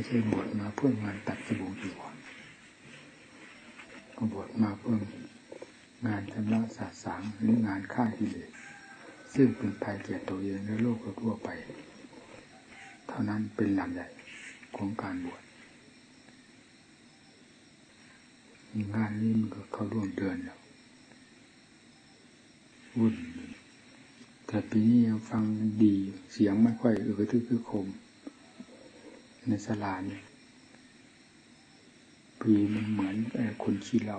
ไม่ใช่บวชมาเพื่องานตัดสบู่จีวรก็บวชมาเพื่องานชำระสาสางหรืองานฆ่ากิเลสซึ่งเป็นภัยแก่ตัวเองและโลกทั่วไป เท่านั้นเป็นหลักใหญ่ของการบวชงานนี้มันก็เข้าร่วมเดือนแล้ววุ่นแต่ปีนี้ฟังดีเสียงไม่ค่อยเออทึกคือคม ในสลาเนี่ยปีมันเหมือนคนขี้เรา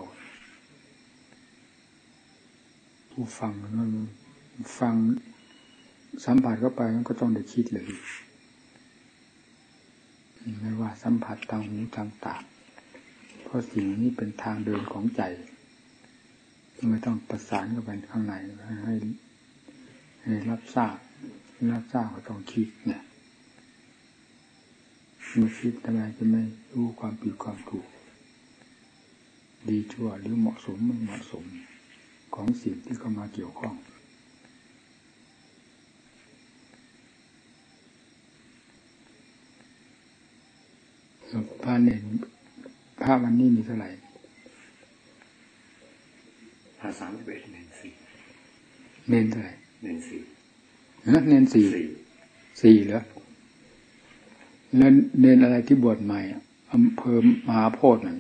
ผู้ฟังนั้นฟังสัมผัสเข้าไปมันก็ต้องได้คิดเลยไม่ว่าสัมผัสทางหูทางตาเพราะสิ่งนี้เป็นทางเดินของใจไม่ต้องประสานกับมันข้างในให้ ให้รับทราบรับทราบก็ต้องคิดเนี่ย เมื่อคิดทำไมจะไม่รู้ความผิดความถูก ดีชั่วหรือเหมาะสมไม่เหมาะสมของสิ่งที่เข้ามาเกี่ยวข้อง พระเนนพระวันนี้มีเท่าไหร่พระสามสิบเอ็ดเนนสี่เนนเท่าไหร่เนนสี่เนนสี่สี่เหรอ แล้วเน้นอะไรที่บวชใหม่อำเภอมหาโพธิ์นั่น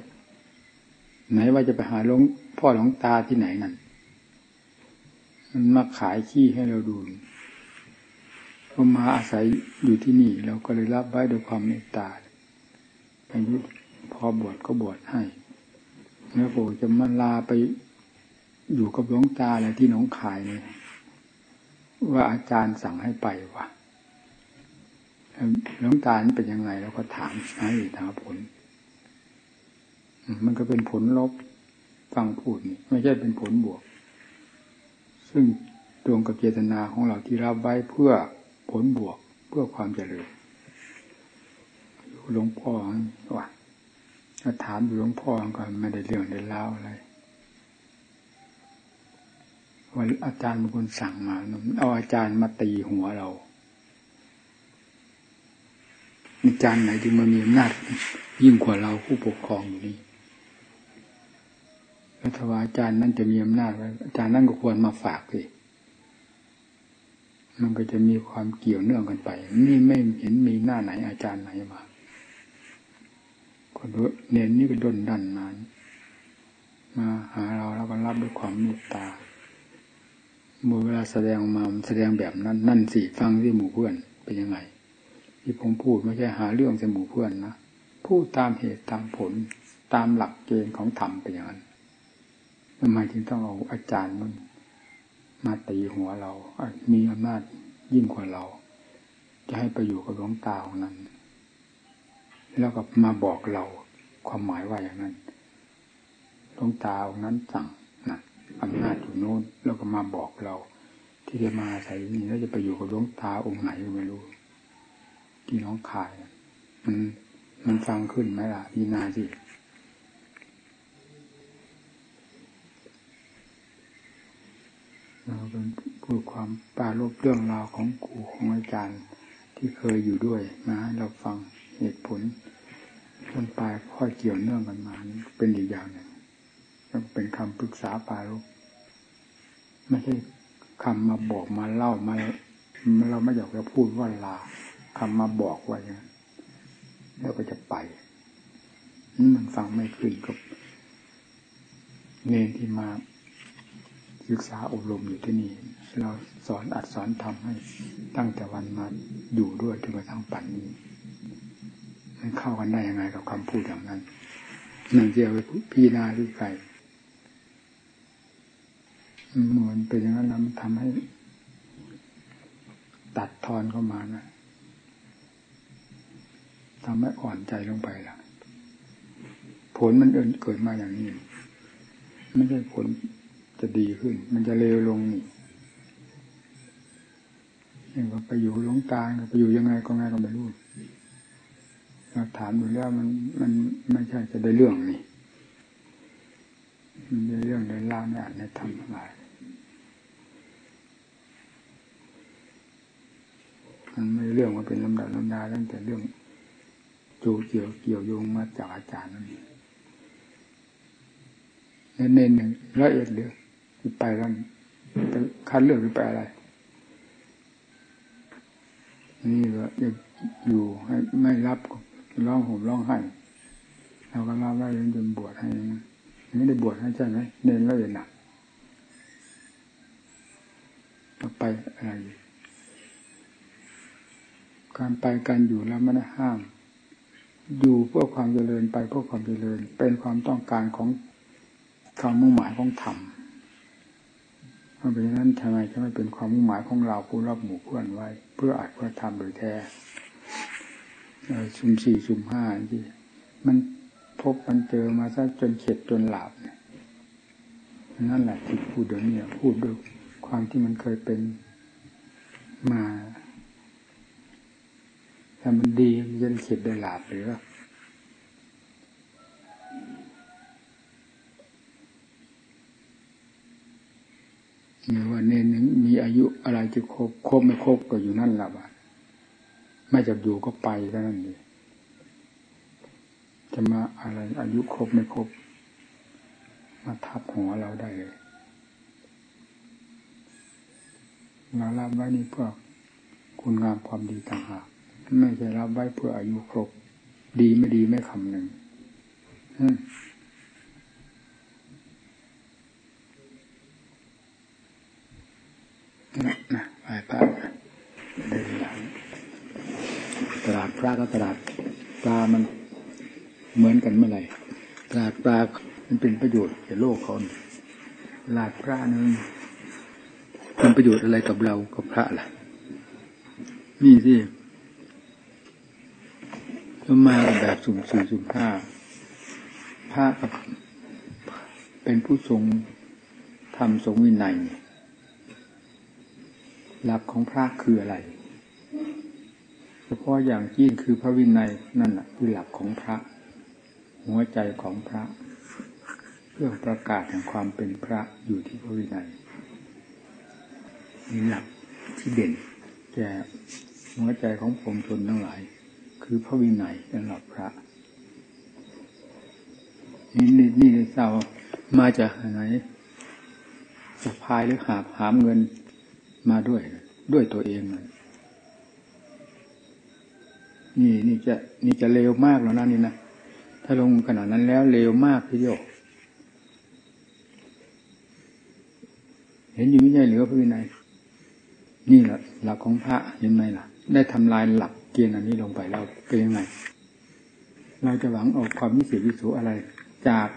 ไหนว่าจะไปหาหลวงพ่อหลวงตาที่ไหนนั่นมันมาขายขี้ให้เราดูเขามาอาศัยอยู่ที่นี่ เราก็เลยรับไว้ด้วยความเมตตาอายุพอบวชก็บวชให้แล้วโผจะมาลาไปอยู่กับหลวงตาอะไรที่หนองขายเนี่ยว่าอาจารย์สั่งให้ไปว่ะ หลวงตานี่เป็นยังไง แล้วก็ถามให้ถามผล มันก็เป็นผลลบฟังพูดนี่ไม่ใช่เป็นผลบวก ซึ่งตรงกับเจตนาของเราที่รับไว้เพื่อผลบวกเพื่อความเจริญหลวงพ่อว่าถ้าถามหลวงพ่อก็ไม่ได้เรื่องได้เล่าอะไรวันอาจารย์บางคนสั่งมา เอาอาจารย์มาตีหัวเรา อาจารย์ไหนที่มันมีอำนาจยิ่งกว่าเราผู้ปกครองอยู่นี่แล้วถ้าว่าอาจารย์นั่นจะมีอำนาจอาจารย์นั่นก็ควรมาฝากสิมันก็จะมีความเกี่ยวเนื่องกันไป นี่ไม่เห็นมีหน้าไหนอาจารย์ไหนมาก็เน้นนี่ก็ดนดันมามาหาเราแล้วก็รับด้วยความเมตตาเมื่อเวลาแสดงมาแสดงแบบนั้น นั่นสิฟังที่หมู่เพื่อนเป็นยังไง ที่ผมพูดไม่ใช่หาเรื่องใส่หมู่เพื่อนนะพูดตามเหตุตามผลตามหลักเกณฑ์ของธรรมเป็นอย่างนั้นทำไมจึงต้องเอาอาจารย์มันมาตีหัวเรา มีอำนาจยิ่งกว่าเรา จะให้ไปอยู่กับหลวงตาของนั้น แล้วก็มาบอกเราความหมายว่าอย่างนั้นหลวงตาองนั้นสั่งนะอำนาจอยู่โน้นแล้วก็มาบอกเรา ที่จะมาใส่นี่แล้วจะไปอยู่กับหลวงตาองค์ไหนก็ไม่รู้ ที่น้องขาย มันมันฟังขึ้นไหมล่ะพี่นาสิเราเป็นพูดความปาลบเรื่องราวของครูของอาจารย์ที่เคยอยู่ด้วยนะเราฟังเหตุผลมันปลายค่อยเกี่ยวเนื่องกันมาเป็นอีกอย่างหนึ่งเป็นคำปรึกษาปาลบไม่ใช่คำมาบอกมาเล่ามาเราไม่อยากจะพูดว่าลา คำมาบอกว่าอย่างนั้นแล้วก็จะไปนี่มันฟังไม่ขึ้นกับเนรที่มาศึกษาอบรมอยู่ที่นี่ เราสอนอัดสอนทำให้ตั้งแต่วันมาอยู่ด้วยจนกระทั่งปัจจุบันนี้มันเข้ากันได้ยังไงกับคำพูดอย่างนั้นนั่นเดียวไปพี่นาหรือใครมันเป็นอย่างนั้นแล้วมันทำให้ ตัดทอนเข้ามานะ ทำให้อ่อนใจลงไปล่ะ ผลมันเกิดมาอย่างนี้ ไม่ใช่ผลจะดีขึ้น มันจะเลวลงนี่ยังไปอยู่หลงตาไปอยู่ยังไงก็ไงก็ไม่รู้เราถามดูแล้วมันมันไม่ใช่จะได้เรื่องนี่มันได้เรื่องได้ล่าไม่อ่านในธรรมอะไรมันไม่เรื่องมาเป็นลำดับลำดาตั้งแต่เรื่อง จูเกี่ยวเกี่ยวโยงมาจากอาจารย์นั่นเองเน้นหนึ่งละเอียดเหลือไปกันไปคัดเลือกหรือไปอะไรนี่ก็จะอยู่ให้ไม่รับร้องห่มร้องไห้เราก็รับได้จนบวชให้ไม่ได้บวชให้ใช่ไหมเน้นละเอียดหนักไปอะไรการไปการอยู่แล้วไม่ได้ห้าม อยู่เพื่อความเจริญไปเพื่อความเจริญ เป็นความต้องการของความมุ่งหมายของธรรมเพราะฉะนั้นทำไมจะไม่เป็นความมุ่งหมายของเราผู้รับหมู่เพื่อนไว้ เพื่ออาจเพื่อทำโดยแท้ชุมสี่ชุมห้าที่มันพบมันเจอมาซะจนเข็ดจนหลับนั่นแหละที่พูดเดี๋ยวนี้พูดด้วยความที่มันเคยเป็นมา ถ้ามันดีมันจะเข็ดได้หลาบหรือหรือว่าเนนมีอายุอะไรจะครบครบไม่ครบก็อยู่นั่นแหละวะไม่จะอยู่ก็ไปแค่นั้นเองจะมาอะไรอายุครบไม่ครบ มาทับหัวเราได้เลยเรารับไว้นี่เพื่อคุณงามความดีต่างหาก ไม่ใช่รับไว้เพื่ออายุครบ ดีไม่ดีไม่คำหนึ่งนะนะไปพระเดินหลังตลาดพระกับตลาดปลามันเหมือนกันเมื่อไหร่ตลาดปลามันเป็นประโยชน์แก่โลกเขาตลาดพระนึงมันประโยชน์อะไรกับเรากับพระล่ะ นี่สิ มาแบบสุ่มสี่สุ่มห้าพระกับเป็นผู้ทรงทำทรงวินัยหลักของพระคืออะไร เฉพาะอย่างยิ่งคือพระวินัยนั่นแหะคือหลักของพระ หัวใจของพระเพื่อประกาศแห่งความเป็นพระอยู่ที่พระวินัยมีหลักที่เด่นแก่หัวใจของผมชนทั้งหลาย คือพระวินัยสำหรับพระ นี่นี่นี่เจ้ามาจากไหนจะพายหรือหาหามเงินมาด้วย ด้วยตัวเองนี่นี่จะนี่จะเร็วมากแล้วนะนี่นะถ้าลงขนาดนั้นแล้วเร็วมากทีเดียวเห็นอยู่ไม่ใช่หลือพระวินัยนี่แหละหลักของพระเห็นไหมล่ะ ได้ทำลายหลัก เกณฑ์อันนี้ลงไปแล้วเป็นยังไง เราจะหวังออกความวิเศษวิสูอะไร จาก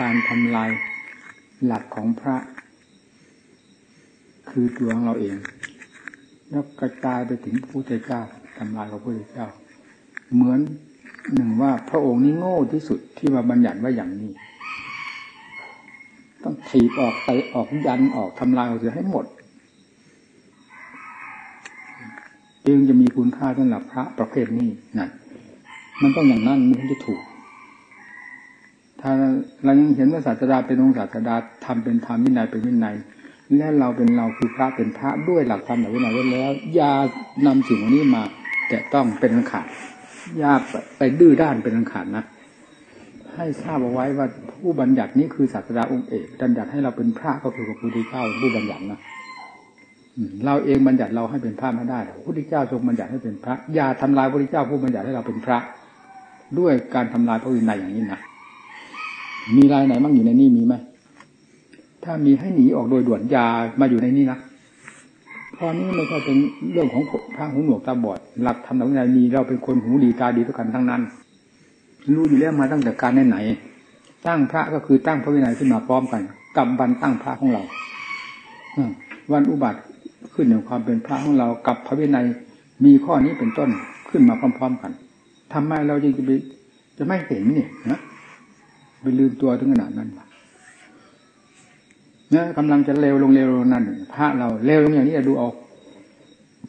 การทำลายหลักของพระ คือตัวของเราเองแล้วกระจายไปถึงพระพุทธเจ้าทำลายพระพุทธเจ้า เหมือนหนึ่งว่าพระองค์นี้โง่ที่สุดที่มาบัญญัติว่าอย่างนี้ ต้องถีบออกไปออกยันออกทำลายออกเสียให้หมด จึงจะมีคุณค่าสำหรับพระประเภทนี้นั่นมันต้องอย่างนั้นมันจะถูก ถ้าเรายังเห็นว่าศาสดาเป็นองค์ศาสดาทำเป็นธรรมวินัยเป็นวินัยและเราเป็นเราคือพระเป็นพระด้วยหลักธรรมแบบวินัยแล้วอย่านำสิ่งนี้มา แต่ต้องเป็นอันขาดอย่าไปดื้อด้านเป็นอันขาดนะให้ทราบเอาไว้ว่าผู้บัญญัตินี้คือศาสดาองค์เอกบัญญัติให้เราเป็นพระก็คือพระพุทธเจ้าผู้บัญญัตินะ เราเองบัญญัติเราให้เป็นพระไม่ได้พระพุทธเจ้าทรงบัญญัติให้เป็นพระ อย่าทำลายพระพุทธเจ้าผู้บัญญัติให้เราเป็นพระ ด้วยการทำลายพระวินัยอย่างนี้นะมีรายไหนบ้างอยู่ในนี้มีไหมถ้ามีให้หนีออกโดยด่วนอย่ามาอยู่ในนี้นะเพราะนี้ไม่ใช่เป็นเรื่องของพระหูหนวกตาบอด หลักธรรมหลักวินัยมีเราเป็นคนหูดีตาดีทุกกันทั้งนั้น รู้อยู่แล้วมาตั้งแต่การไหนตั้งพระก็คือตั้งพระวินัยขึ้นมาพร้อมกัน กับวันตั้งพระของเราวันอุบัติ ขึ้นอย่างความเป็นพระของเรากับพระวินัยมีข้อนี้เป็นต้นขึ้นมาพร้อม ๆ กันทำไมเราจึงจะไปจะไม่เห็นเนี่ยนะไปลืมตัวถึงขนาดนั้นเนี่ยกำลังจะเร็วลงเร็วนั่นพระเราเร็วลงอย่างนี้ดูเอา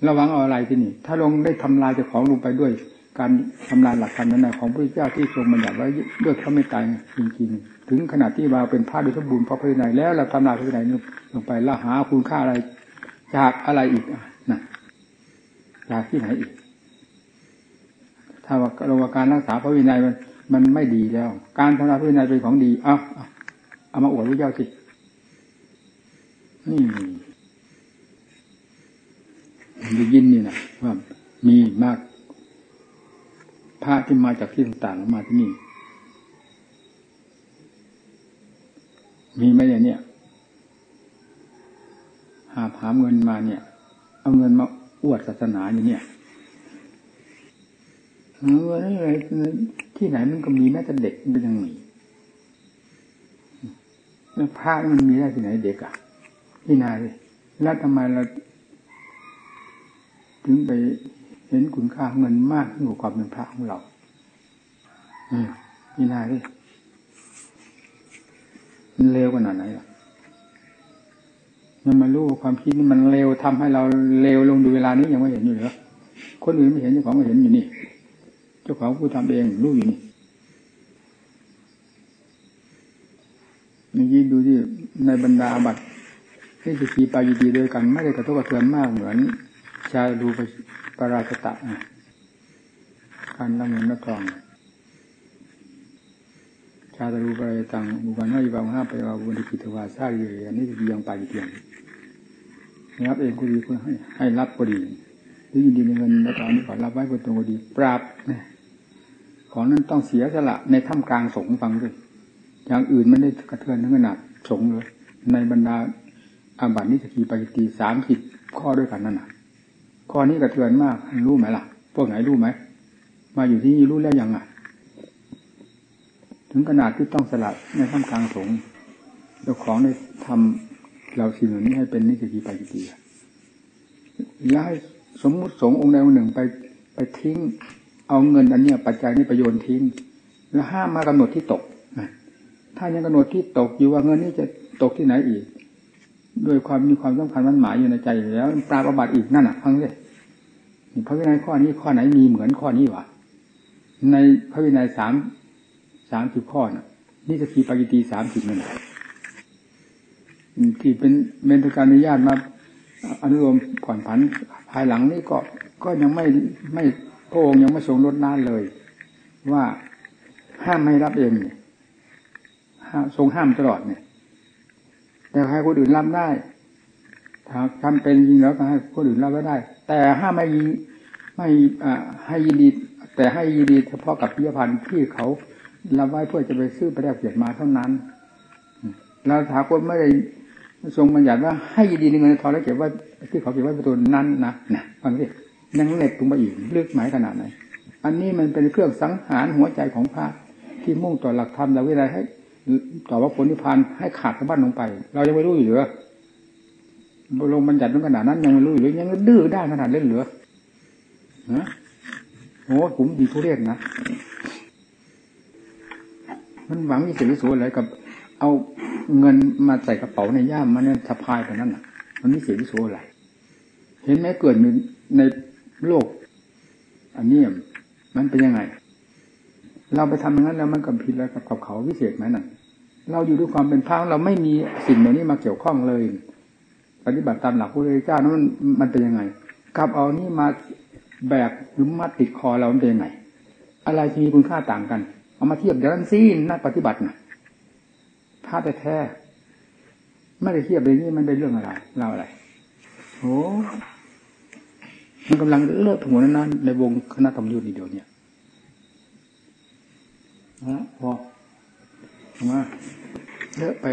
ระวังเอาอะไรที่นี่ ถ้าลงได้ทำลายเจ้าของลงไปด้วย การทำลายหลักธรรมนั้นของพระเจ้าที่ทรงบัญญัติไว้ด้วยเขาไม่ตายจริงๆ ถึงขนาดที่เราเป็นพระโดยสมบูรณ์เพราะพระวินัยแล้วเราทำลายพระวินัยลงไปแล้วหาคุณค่าอะไร จากอะไรอีกนะจากที่ไหนอีก ถ้าว่าเราว่าการรักษาพระวินัยมันมันไม่ดีแล้ว การทำลายพระวินัยเป็นของดี เอาเอาเอามาอวดพระเจ้าสินี่ได้ยินนี่นะว่ามีมากพระที่มาจากที่ต่างๆมาที่นี่ มีไหมเนี่ยาหาเงินมาเนี่ย เอาเงินมาอวดศาสนาอยู่เนี่ยเออนี่เลยที่ไหนมันก็มีแม้แต่เด็กมันยังมีแล้วพระมันมีได้ที่ไหนเด็กอะที่นาเลยแล้วทำไมเราถึงไปเห็นคุณค่าเงินมากยิ่งกว่าความเป็นพระของเรา อืมนี่นาเลยมันเลวขนาดไหนอะ มันมารู้ความคิดนี่มันเลวทำให้เราเลวลงดูเวลานี้ยังไม่เห็นอยู่เหรอคนอื่นไม่เห็นเจ้าของก็เห็นอยู่นี่ เจ้าของผู้ทำเองรู้อยู่นี่เมื่อกี้ดูที่ในบรรดาบัตรที่จะขี่ไปยีดีด้วยกัน ไม่ได้กระทบกระเทือนมากเหมือนชาดูปราชตะการนำเงินนักทองชาตรูปราชตังบุกันให้บางห้าไปว่าบุญกิจวาซาเรียนนี่คือยังไปเพียง รับเองก็ดีก็ให้ ให้รับก็ดีหรือยินดีในเงินนักทองนี่ขอรับไว้บนตรงก็ดี ปราบเนี่ยของนั้นต้องเสียสละในถ้ำกลางสงฟังด้วย อย่างอื่นไม่ได้กระเทือนถึงขนาดสงเลย ในบรรดาอาบัตินิสกีปาจิตีสามสิบข้อด้วยกันนั่นน่ะ ข้อนี้กระเทือนมากรู้ไหมล่ะ พวกไหนรู้ไหม มาอยู่ที่นี่รู้แล้วยังอะ ถึงขนาดที่ต้องสลัดในท่ามกลางสงเจ้าของได้ทำ เราสิ่งเหล่านี้ให้เป็นนิสกีปาจิตีย้ายสมมุติสงองค์ใดองค์หนึ่งไปไปทิ้ง เอาเงินอันเนี้ยปัจจัยนี้ไปโยนทิ้ง แล้วห้ามมากำหนดที่ตกถ้ายังกำหนดที่ตกอยู่ว่าเงินนี้จะตกที่ไหนอีก ด้วยความมีความสำคัญมันหมายอยู่ในใจอยู่แล้วปราบอาบัติอีกนั่นอะฟังเลยพระวินัยข้อนี้ข้อไหนมีเหมือนข้อนี้วะในพระวินัยสามสามสิบข้อน่ะนี่จะคีปากิตีสามสิบนั่น ที่เป็นเมนตการอนุญาตมาอนุโลมผ่อนผันภายหลังนี่ก็ก็ยังไม่ไม่พระองค์ยังไม่ทรงลดน้าเลย ว่าห้ามไม่รับเองทรงห้ามตลอดเนี่ย แต่ให้คนอื่นรับได้ถ้าทำเป็นจริงแล้วก็ให้คนอื่นรับไม่ได้ แต่ห้ามไม่ไม่ให้ยินดีแต่ให้ยินดีเฉพาะกับพิยพันธ์ที่เขารับไว้เพื่อจะไปซื้อไปแลกเปลี่ยนมาเท่านั้นแล้วถาคนไม่ได้ ทรงบัญญัติว่าให้ยินดีในเงินทองแล้วเก็บไว้ที่เขาเก็บไว้ประตูนั้นนะนะฟังสิยังเล็กตรงไปอีกลึกหมายขนาดไหนอันนี้มันเป็นเครื่องสังหารหัวใจของพระที่มุ่งต่อหลักธรรมและวินัยให้ ต่อว่าผลนิพพานให้ขาดสะบั้นลงไป เรายังไม่รู้อยู่เหรือลงบัญญัติถึงขนาดนั้นยังไม่รู้อยู่หรือยังดื้อได้ขนาดเล่นเหลือนะโอ้ผมดีทุเรศนะมันหวังวิเศษวิโสอะไรกับ เอา เงินมาใส่กระเป๋าในย่ามมันเนี่ยสะพายไปนั่นอะ มันวิเศษวิโสอะไรเห็นไหมเกิดในโลก อันนี้มันเป็นยังไง เราไปทำอย่างนั้นแล้วมันกับผิดแล้วกับเขาวิเศษไหมนั่นเราอยู่ด้วยความเป็นพระเราไม่มีสิ่งเหล่านี้มาเกี่ยวข้องเลย ปฏิบัติตามหลักพระพุทธเจ้านั้นมันเป็นยังไงกับเอานี่มาแบกหรือมาติดคอเราเป็นยังไง อะไรที่มีคุณค่าต่างกัน เอามาเทียบเดี๋ยวนั้นซีนนักปฏิบัติน่ะ พระแท้ไม่ได้เทียบเลยนี่มันเป็นเรื่องอะไรเราอะไรโอ้มันกำลังเลิกหัวนั้นในวงคณะธรรมยุทธ์เดียวเนี่ยนะพอมาเลอะไป